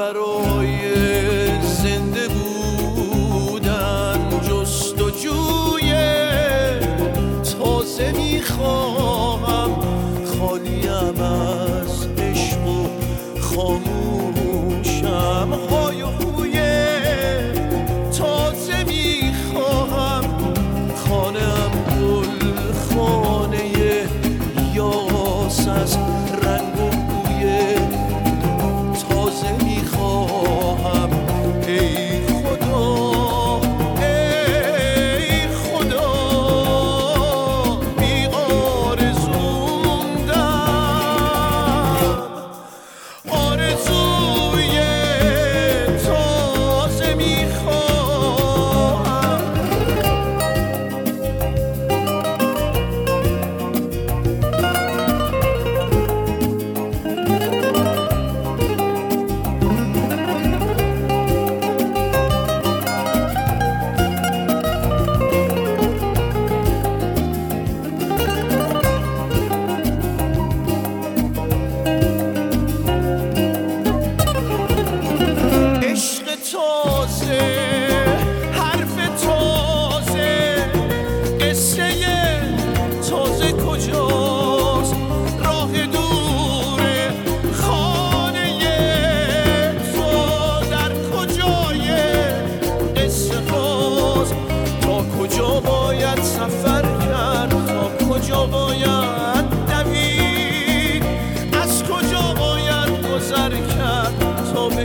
برای زنده بودن جست و جوی تازه می‌خواهم. خالیم از عشق و خاموشم های و خوی تازه می‌خواهم. خانم گل خانه یاس از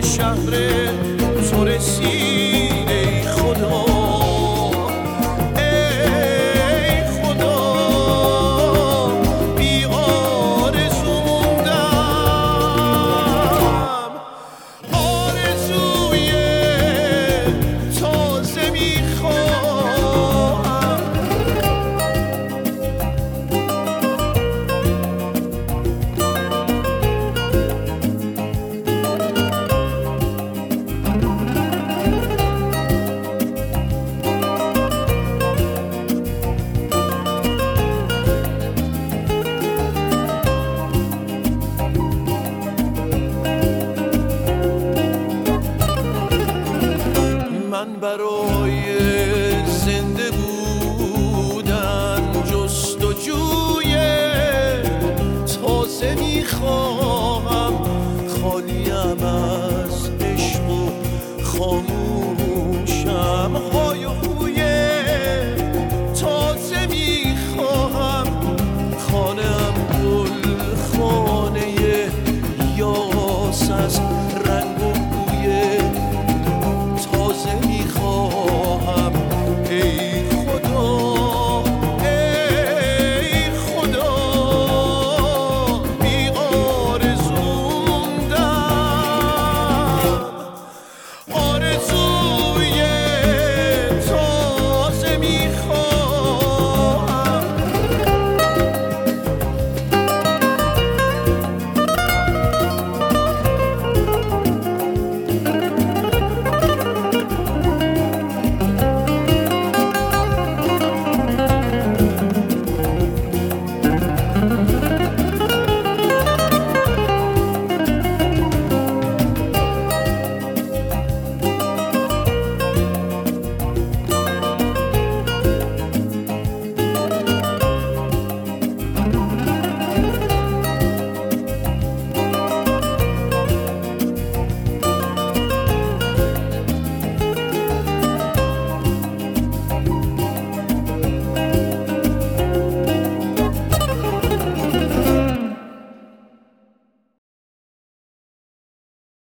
شهر تو رسید می‌خواهم خالیم از عشق و خاموشم. های و خوی تازه می‌خواهم. خانم گل خانه یاس از